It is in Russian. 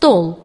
стол.